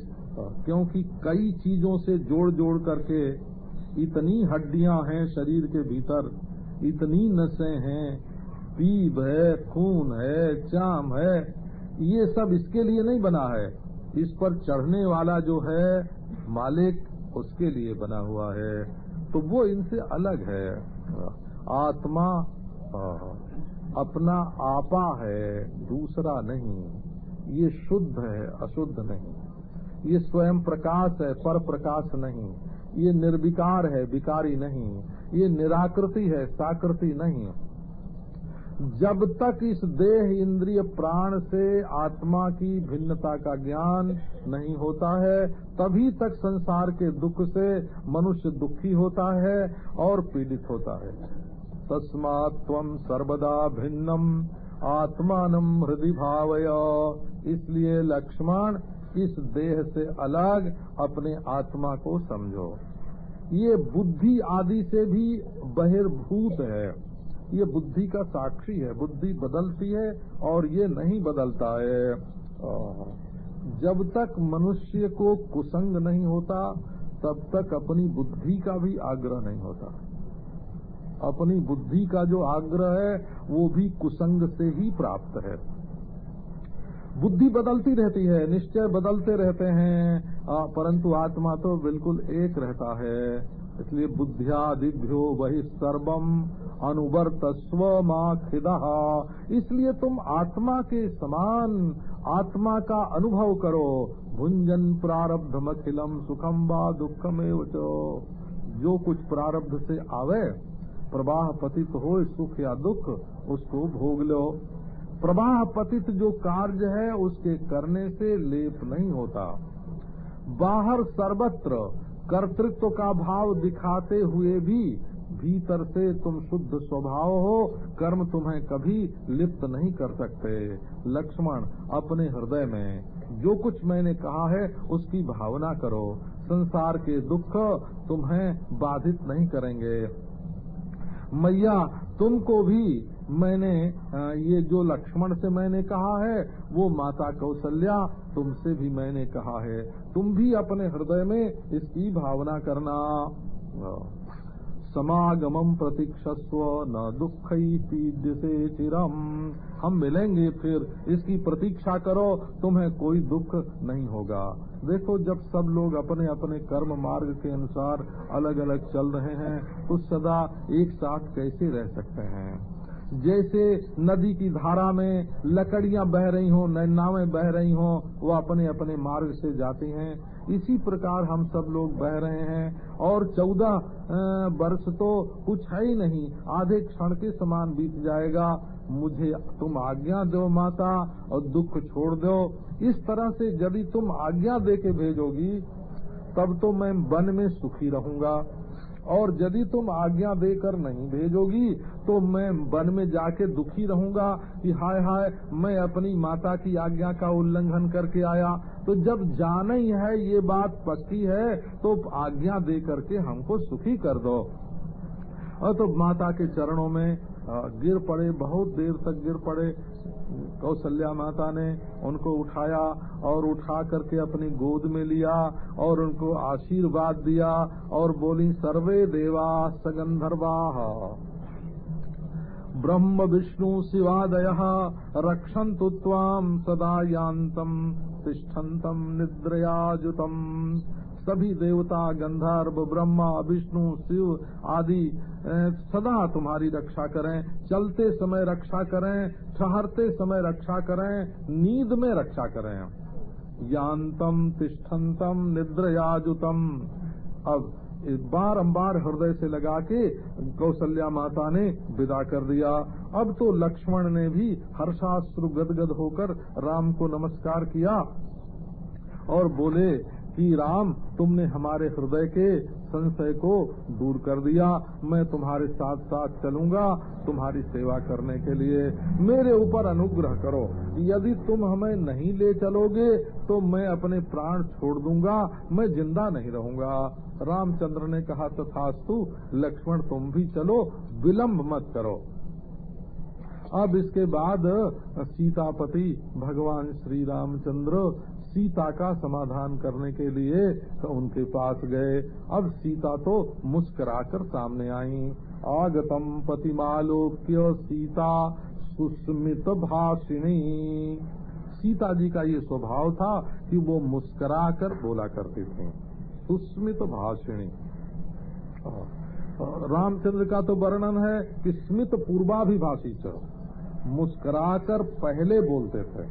S1: क्योंकि कई चीज़ों से जोड़ जोड़ करके इतनी हड्डियाँ हैं शरीर के भीतर, इतनी नसें हैं पीप है, खून है, चाम है, ये सब इसके लिए नहीं बना है। इस पर चढ़ने वाला जो है, मालिक उसके लिए बना हुआ है। तो वो इनसे अलग है। आत्मा अपना आपा है, दूसरा नहीं। ये शुद्ध है, अशुद्ध नहीं। ये स्वयं प्रकाश है, पर प्रकाश नहीं। ये निर्विकार है, विकारी नहीं। ये निराकृति है, साकृति नहीं। जब तक इस देह इंद्रिय प्राण से आत्मा की भिन्नता का ज्ञान नहीं होता है, तभी तक संसार के दुख से मनुष्य दुखी होता है और पीड़ित होता है। तस्मात् सर्वदा भिन्नम, आत्मान हृदय भावय। इसलिए लक्ष्मण, इस देह से अलग अपने आत्मा को समझो। ये बुद्धि आदि से भी बहिर्भूत है। ये बुद्धि का साक्षी है, बुद्धि बदलती है और ये नहीं बदलता है। जब तक मनुष्य को कुसंग नहीं होता, तब तक अपनी बुद्धि का भी आग्रह नहीं होता। अपनी बुद्धि का जो आग्रह है, वो भी कुसंग से ही प्राप्त है। बुद्धि बदलती रहती है, निश्चय बदलते रहते हैं परंतु आत्मा तो बिल्कुल एक रहता है। इसलिए बुद्धिया दिभ्यो वही सर्वम अनुवर्त स्व खिदा इसलिए तुम आत्मा के समान आत्मा का अनुभव करो। भुंजन प्रारब्ध मखिलम सुखम व दुखम जो कुछ प्रारब्ध से आवे, प्रवाह पतित हो, सुख या दुख, उसको भोग लो। प्रवाह पतित जो कार्य है, उसके करने से लेप नहीं होता। बाहर सर्वत्र कर्तृत्व का भाव दिखाते हुए भी भीतर से तुम शुद्ध स्वभाव हो, कर्म तुम्हें कभी लिप्त नहीं कर सकते। लक्ष्मण, अपने हृदय में, जो कुछ मैंने कहा है, उसकी भावना करो। संसार के दुख तुम्हें बाधित नहीं करेंगे। मैया, तुमको भी मैंने ये जो लक्ष्मण से मैंने कहा है, वो माता कौशल्या तुमसे भी मैंने कहा है। तुम भी अपने हृदय में इसकी भावना करना। समागमम प्रतीक्षस्व, न दुख से चिरम। हम मिलेंगे फिर, इसकी प्रतीक्षा करो, तुम्हें कोई दुख नहीं होगा। देखो, जब सब लोग अपने अपने कर्म मार्ग के अनुसार अलग अलग चल रहे हैं तो सदा एक साथ कैसे रह सकते हैं? जैसे नदी की धारा में लकड़ियाँ बह रही हों नावें बह रही हों, वो अपने अपने मार्ग से जाती हैं इसी प्रकार हम सब लोग बह रहे हैं। और चौदह वर्ष तो कुछ है ही नहीं। आधे क्षण के समान बीत जाएगा। मुझे तुम आज्ञा दो माता और दुख छोड़ दो। इस तरह से यदि तुम आज्ञा दे के भेजोगी, तब तो मैं वन में सुखी रहूँगा। और यदि तुम आज्ञा देकर नहीं भेजोगी तो मैं वन में जाके दुखी रहूँगा कि हाय हाय, मैं अपनी माता की आज्ञा का उल्लंघन करके आया। तो जब जाना ही है, ये बात पक्की है तो आज्ञा दे करके हमको सुखी कर दो। और तो माता के चरणों में गिर पड़े, बहुत देर तक गिर पड़े कौशल्या माता ने उनको उठाया और उठा करके अपनी गोद में लिया और उनको आशीर्वाद दिया और बोली, सर्वे देवा सगंधर्वा। ब्रह्म विष्णु शिवादय, रक्षन्तु त्वाम सदा यान्तम तिष्ठन्तम निद्रयाजुतम। सभी देवता, गंधर्व, ब्रह्मा, विष्णु, शिव आदि सदा तुम्हारी रक्षा करें। चलते समय रक्षा करें, ठहरते समय रक्षा करें, नींद में रक्षा करें। यांतम तिष्ठन्तम निद्रयाजुतम। अब बारंबार हृदय से लगा के कौशल्या माता ने विदा कर दिया। अब तो लक्ष्मण ने भी हर्षाश्रु गदगद होकर राम को नमस्कार किया और बोले कि राम, तुमने हमारे हृदय के संशय को दूर कर दिया। मैं तुम्हारे साथ साथ चलूँगा तुम्हारी सेवा करने के लिए। मेरे ऊपर अनुग्रह करो। यदि तुम हमें नहीं ले चलोगे तो मैं अपने प्राण छोड़ दूँगा। मैं ज़िंदा नहीं रहूँगा। रामचंद्र ने कहा, तथास्तु, लक्ष्मण, तुम भी चलो, विलंब मत करो। अब इसके बाद सीतापति, भगवान श्री रामचंद्र, सीता का समाधान करने के लिए तो उनके पास गए। अब सीता तो मुस्कुराकर सामने आई। आगतम पतिमालोक्य सीता, सुस्मित भाषिणी। सीता जी का ये स्वभाव था कि वो मुस्कुराकर बोला करते थे। सुस्मित भाषिणी। रामचंद्र का तो वर्णन है कि स्मित पूर्वाभिभाषी च मुस्कुराकर पहले बोलते थे।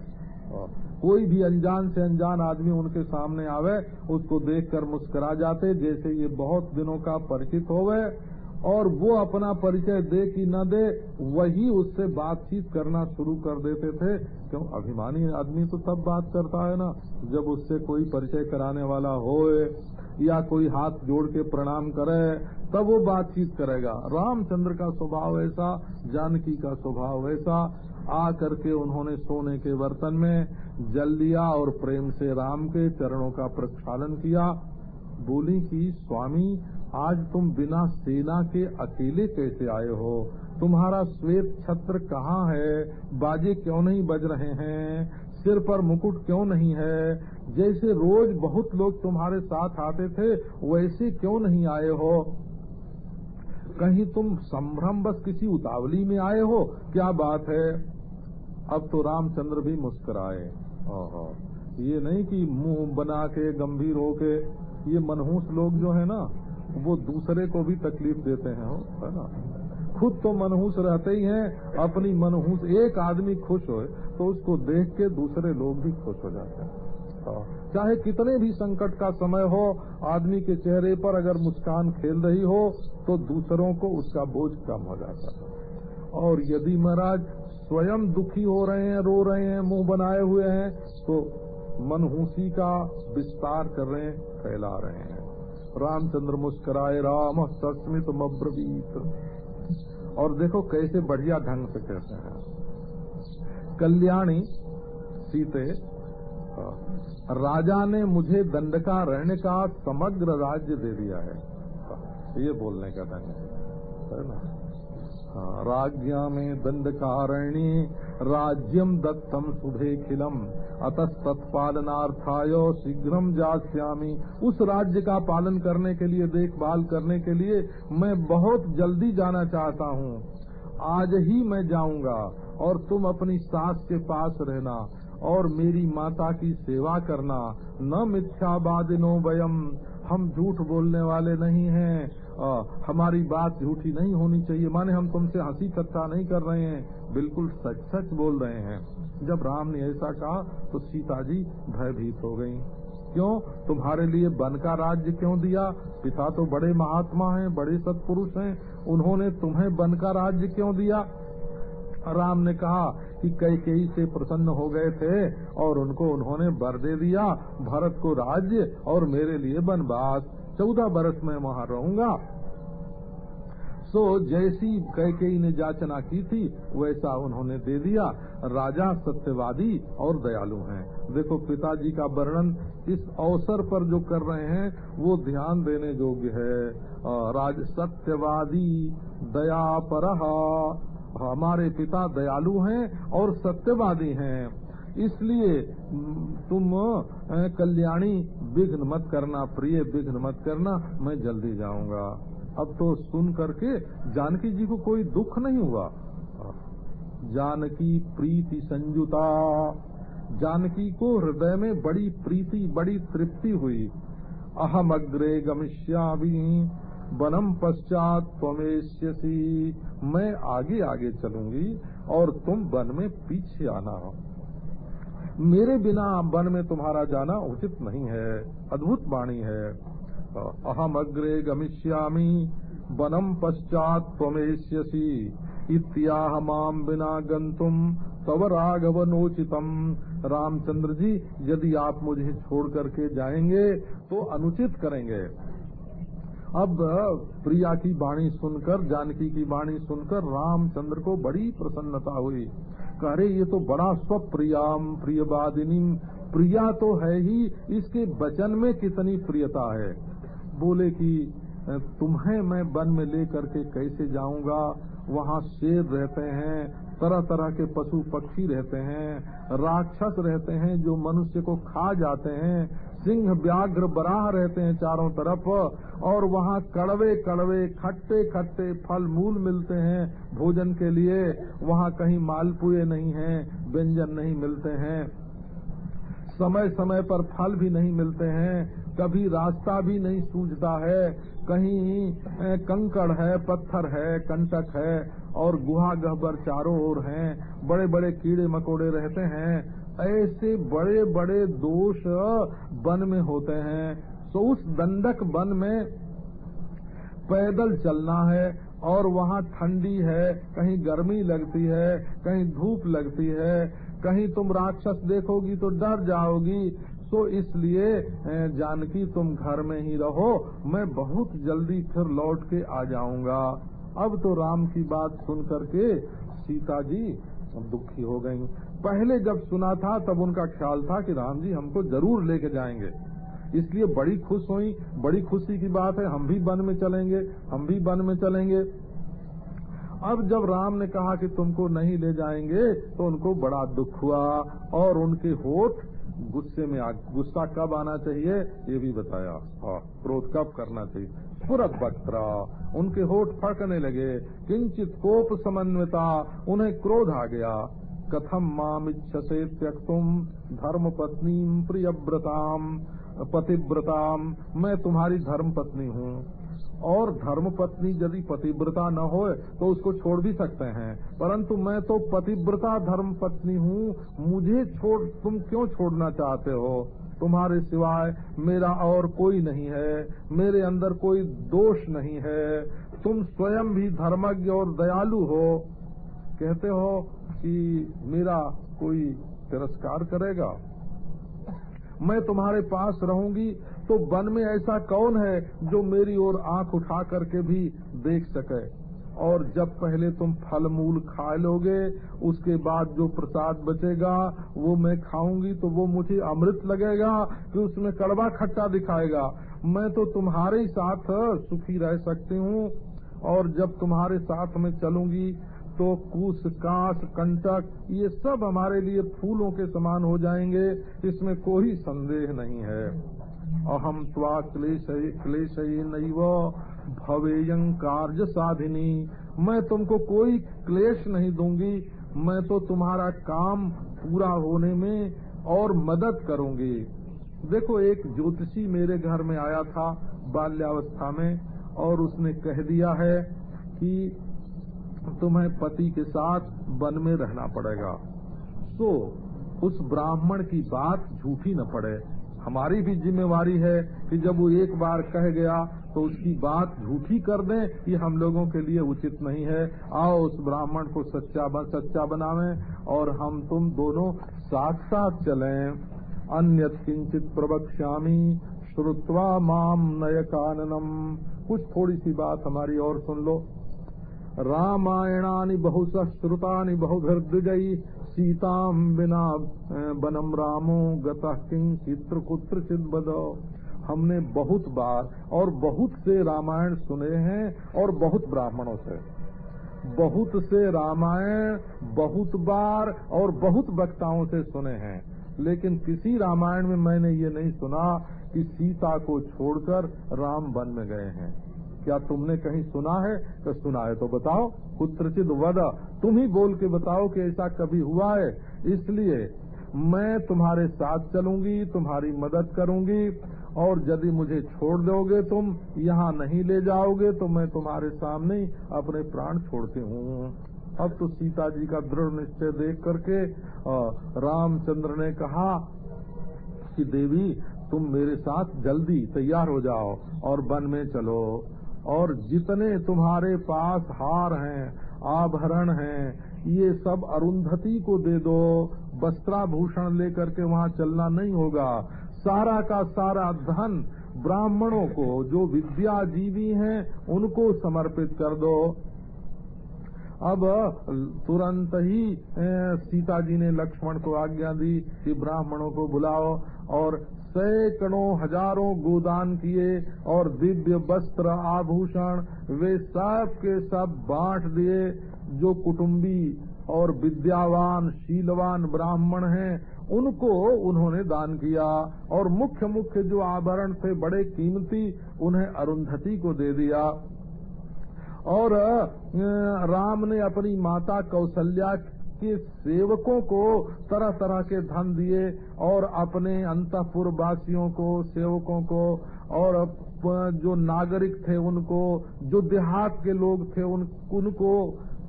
S1: कोई भी अनजान से अनजान आदमी उनके सामने आवे, उसको देखकर मुस्कुरा जाते, जैसे ये बहुत दिनों का परिचित होवे, और वो अपना परिचय दे कि न दे, वही उससे बातचीत करना शुरू कर देते थे। क्यों? अभिमानी आदमी तो तब बात करता है ना, जब उससे कोई परिचय कराने वाला होए या कोई हाथ जोड़ के प्रणाम करे, तब वो बातचीत करेगा। रामचंद्र का स्वभाव ऐसा, जानकी का स्वभाव ऐसा आ करके उन्होंने सोने के बर्तन में जल लिया और प्रेम से राम के चरणों का प्रक्षालन किया। बोली कि, स्वामी, आज तुम बिना सेना के अकेले कैसे आए हो? तुम्हारा श्वेत छत्र कहाँ है? बाजे क्यों नहीं बज रहे हैं? सिर पर मुकुट क्यों नहीं है? जैसे रोज बहुत लोग तुम्हारे साथ आते थे, वैसे क्यों नहीं आए हो? कहीं तुम संभ्रम बस किसी उतावली में आए हो? क्या बात है? अब तो रामचंद्र भी मुस्कुराए। ये नहीं कि मुँह बना के, गंभीर हो के ये मनहूस लोग जो है ना, वो दूसरे को भी तकलीफ़ देते हैं, है ना? खुद तो मनहूस रहते ही हैं, अपनी मनहूस, एक आदमी खुश हो तो उसको देख के दूसरे लोग भी खुश हो जाते हैं। चाहे कितने भी संकट का समय हो, आदमी के चेहरे पर अगर मुस्कान खेल रही हो तो दूसरों को उसका बोझ कम हो जाता है। और यदि महाराज स्वयं दुखी हो रहे हैं, रो रहे हैं, मुँह बनाए हुए हैं तो मनहूसी का विस्तार कर रहे हैं, फैला रहे हैं। रामचंद्र मुस्कराए, राम, सस्मित मब्रवीत। और देखो कैसे बढ़िया ढंग से कहते हैं। कल्याणी, सीते राजा ने मुझे दंडकारण्य का समग्र राज्य दे दिया है। ये बोलने का ढंग है। ना? हाँ, राज्ञा में दंडकारण्य राज्यम दत्तम शुभे खिलम अतस्तत्पालनार्थाय शीघ्रम जास्यामी। उस राज्य का पालन करने के लिए देखभाल करने के लिए मैं बहुत जल्दी जाना चाहता हूँ। आज ही मैं जाऊँगा और तुम अपनी सास के पास रहना। और मेरी माता की सेवा करना। न मिथ्याबादिनो वयम। हम झूठ बोलने वाले नहीं हैं। आ, हमारी बात झूठी नहीं होनी चाहिए। माने हम तुमसे हँसी कत्ता नहीं कर रहे हैं। बिल्कुल सच सच बोल रहे हैं। जब राम ने ऐसा कहा तो सीता जी भयभीत हो गई क्यों? तुम्हारे लिए वन का राज्य क्यों दिया? पिता तो बड़े महात्मा हैं बड़े सत्पुरुष हैं। उन्होंने तुम्हें वन का राज्य क्यों दिया? राम ने कहा कि कई से प्रसन्न हो गए थे और उनको उन्होंने वर दे दिया, भरत को राज्य और मेरे लिए वनवास। चौदह बरस में वहाँ रहूँगा। सो जैसी कैकेयी ने जाचना की थी, वैसा उन्होंने दे दिया। राजा सत्यवादी और दयालु हैं। देखो पिताजी का वर्णन, इस अवसर पर जो कर रहे हैं, वो ध्यान देने योग्य है। राज सत्यवादी दया पर हमारे पिता दयालु हैं और सत्यवादी हैं। इसलिए तुम कल्याणी, विघ्न मत करना, प्रिय विघ्न मत करना, मैं जल्दी जाऊँगा। अब तो सुन करके जानकी जी को कोई दुख नहीं हुआ। जानकी प्रीति संजुता, जानकी को हृदय में बड़ी प्रीति, बड़ी तृप्ति हुई। अहम अग्रे गमिष्यामी। वनम पश्चात त्वेश्यसी मैं आगे आगे चलूँगी और तुम वन में पीछे आना। मेरे बिना वन में तुम्हारा जाना उचित नहीं है, अद्भुत वाणी है। अहम अग्रे गमिष्यामी, वनम पश्चात त्वेश्यसी इत्याह माम बिना गंतुम तव राघवनोचितम रामचंद्र जी, यदि आप मुझे छोड़ करके जाएँगे तो अनुचित करेंगे। अब, प्रिया की वाणी सुनकर, जानकी की वाणी सुनकर रामचंद्र को बड़ी प्रसन्नता हुई। कह रहे, ये तो बड़ा स्वप्रियाम प्रियवादिनी प्रिया तो है ही, इसके वचन में कितनी प्रियता है? बोले कि, तुम्हें मैं वन में लेकर के कैसे जाऊँगा? वहाँ शेर रहते हैं तरह तरह के पशु पक्षी रहते हैं, राक्षस रहते हैं जो मनुष्य को खा जाते हैं, सिंह, व्याघ्र, बराह रहते हैं चारों तरफ़, और वहाँ कड़वे कड़वे, खट्टे खट्टे फल मूल मिलते हैं भोजन के लिए। वहाँ कहीं मालपुए नहीं हैं, व्यंजन नहीं मिलते हैं। समय समय पर फल भी नहीं मिलते हैं, कभी रास्ता भी नहीं सूझता है। कहीं कंकड़ है, पत्थर है, कंटक है और गुहा गहबर चारों ओर हैं बड़े बड़े कीड़े मकोड़े रहते हैं। ऐसे बड़े बड़े दोष वन में होते हैं। तो उस दंडक वन में पैदल चलना है और वहाँ ठंडी है, कहीं गर्मी लगती है, कहीं धूप लगती है। कहीं तुम राक्षस देखोगी तो डर जाओगी। तो इसलिए जानकी तुम घर में ही रहो, मैं बहुत जल्दी फिर लौट के आ जाऊँगा। अब तो राम की बात सुन करके सीता जी दुखी हो गई पहले जब सुना था, तब उनका ख्याल था कि राम जी हमको ज़रूर लेके जाएँगे। इसलिए बड़ी खुश हुई। बड़ी खुशी की बात है, हम भी वन में चलेंगे, हम भी वन में चलेंगे। अब जब राम ने कहा कि तुमको नहीं ले जाएँगे तो उनको बड़ा दुख हुआ और उनके होठ गुस्से में आ, गुस्सा कब आना चाहिए, ये भी बताया। हाँ क्रोध कब करना चाहिए? पूरा वक्रा उनके होठ फड़कने लगे। किंचित कोप समन्वता उन्हें क्रोध आ गया। कथम माम इच्छसे त्यक्तुम धर्म पत्नी प्रियव्रताम पतिव्रताम मैं तुम्हारी धर्म पत्नी हूँ। और धर्म पत्नी यदि पतिव्रता न हो तो उसको छोड़ भी सकते हैं। परंतु मैं तो पतिव्रता धर्म पत्नी हूँ, मुझे छोड़, तुम क्यों छोड़ना चाहते हो? तुम्हारे सिवाय मेरा और कोई नहीं है, मेरे अंदर कोई दोष नहीं है। तुम स्वयं भी धर्मज्ञ और दयालु हो। कहते हो कि मेरा कोई तिरस्कार करेगा? मैं तुम्हारे पास रहूँगी तो वन में ऐसा कौन है जो मेरी ओर आँख उठा करके भी देख सके? और जब पहले तुम फल मूल खा लोगे, उसके बाद जो प्रसाद बचेगा, वो मैं खाऊँगी तो वो मुझे अमृत लगेगा कि उसमें कड़वा खट्टा दिखाएगा। मैं तो तुम्हारे साथ सुखी रह सकती हूँ, और जब तुम्हारे साथ में चलूँगी तो कुश काश कंटक, ये सब हमारे लिए फूलों के समान हो जाएँगे, इसमें कोई संदेह नहीं है। अहम त्वा क्लेश नैव भवेयं कार्य साधिनी मैं तुमको कोई क्लेश नहीं दूँगी। मैं तो तुम्हारा काम पूरा होने में और मदद करूँगी। देखो, एक ज्योतिषी मेरे घर में आया था बाल्यावस्था में और उसने कह दिया है कि तुम्हें पति के साथ वन में रहना पड़ेगा। तो उस ब्राह्मण की बात झूठी न पड़े। हमारी भी जिम्मेवारी है कि जब वो एक बार कह गया तो उसकी बात झूठी कर दें, ये हम लोगों के लिए उचित नहीं है। आओ उस ब्राह्मण को सच्चा सच्चा बनावें, और हम तुम दोनों साथ साथ चलें। अन्य किंचित प्रवक्ष्यामी, श्रुत्वा माम नय काननम कुछ थोड़ी सी बात हमारी और सुन लो। रामायणानि बहुश श्रुतानि बहुभिर्दिजयी सीताम बिना बनम रामो गता किंग चित्र कुत्र चिद हमने बहुत बार और बहुत से रामायण सुने हैं और बहुत ब्राह्मणों से। बहुत से रामायण बहुत बार और बहुत वक्ताओं से सुने हैं। लेकिन किसी रामायण में मैंने ये नहीं सुना कि सीता को छोड़कर राम वन में गए हैं। क्या तुमने कहीं सुना है? तो सुना है तो बताओ। कुत्रचित वद। तुम ही बोल के बताओ कि ऐसा कभी हुआ है। इसलिए मैं तुम्हारे साथ चलूँगी, तुम्हारी मदद करूँगी, और यदि मुझे छोड़ दोगे तुम, यहाँ नहीं ले जाओगे तो मैं तुम्हारे सामने अपने प्राण छोड़ती हूँ। अब तो सीता जी का दृढ़ निश्चय देख करके रामचंद्र ने कहा कि देवी, तुम मेरे साथ जल्दी तैयार हो जाओ और वन में चलो। और जितने तुम्हारे पास हार हैं, आभरण हैं, ये सब अरुंधति को दे दो। वस्त्राभूषण लेकर के वहाँ चलना नहीं होगा। सारा का सारा धन ब्राह्मणों को, जो विद्याजीवी हैं, उनको समर्पित कर दो। अब तुरंत ही सीता जी ने लक्ष्मण को आज्ञा दी कि ब्राह्मणों को बुलाओ और सैकड़ों हज़ारों गोदान किए और दिव्य वस्त्र आभूषण वे सब के सब बांट दिए, जो कुटुंबी और विद्यावान, शीलवान ब्राह्मण हैं, उनको उन्होंने दान किया और मुख्य मुख्य जो आभरण थे, बड़े कीमती, उन्हें अरुंधति को दे दिया। और राम ने अपनी माता कौशल्या के सेवकों को तरह तरह के धन दिए और अपने अंतपुर वासियों को सेवकों को और जो नागरिक थे उनको जो देहात के लोग थे उन, उनको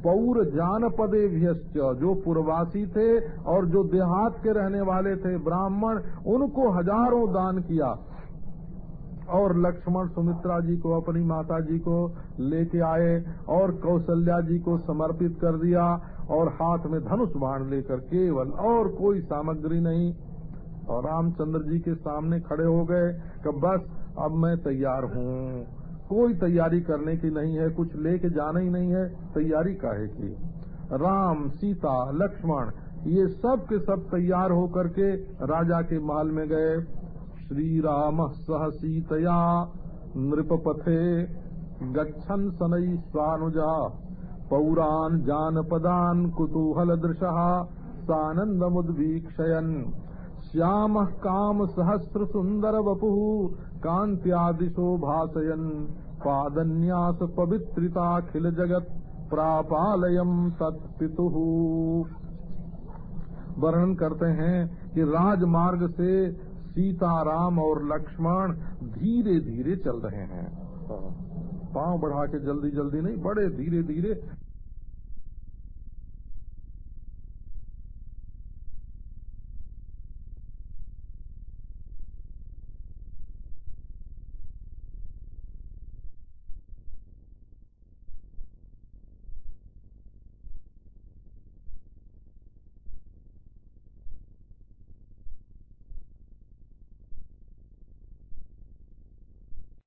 S1: पौर जानपदे व्यस्त जो पूर्वासी थे और जो देहात के रहने वाले थे ब्राह्मण उनको हज़ारों दान किया। और लक्ष्मण सुमित्रा जी को, अपनी माता जी को लेके आए और कौशल्या जी को समर्पित कर दिया और हाथ में धनुष बाण लेकर केवल और कोई सामग्री नहीं। और रामचंद्र जी के सामने खड़े हो गए कि बस, अब मैं तैयार हूँ। कोई तैयारी करने की नहीं है, कुछ लेके जाना ही नहीं है, तैयारी काहे की? राम, सीता, लक्ष्मण, ये सब के सब तैयार होकर के राजा के महल में गए। श्री राम सह सीतया नृपपथे गच्छन सनई स्वानुजा। पौरान जानपदान कुतूहल दृश सानंदमुद्वीक्षयन श्याम काम सहस्र सुंदर वपु कांत्यादिशो भाषयन पादन्यास पवित्रिताखिल जगत प्रापालयम तत्पितु वर्णन करते हैं कि राजमार्ग से सीता राम और लक्ष्मण धीरे धीरे चल रहे हैं। पाँव बढ़ा के जल्दी जल्दी नहीं, बड़े धीरे धीरे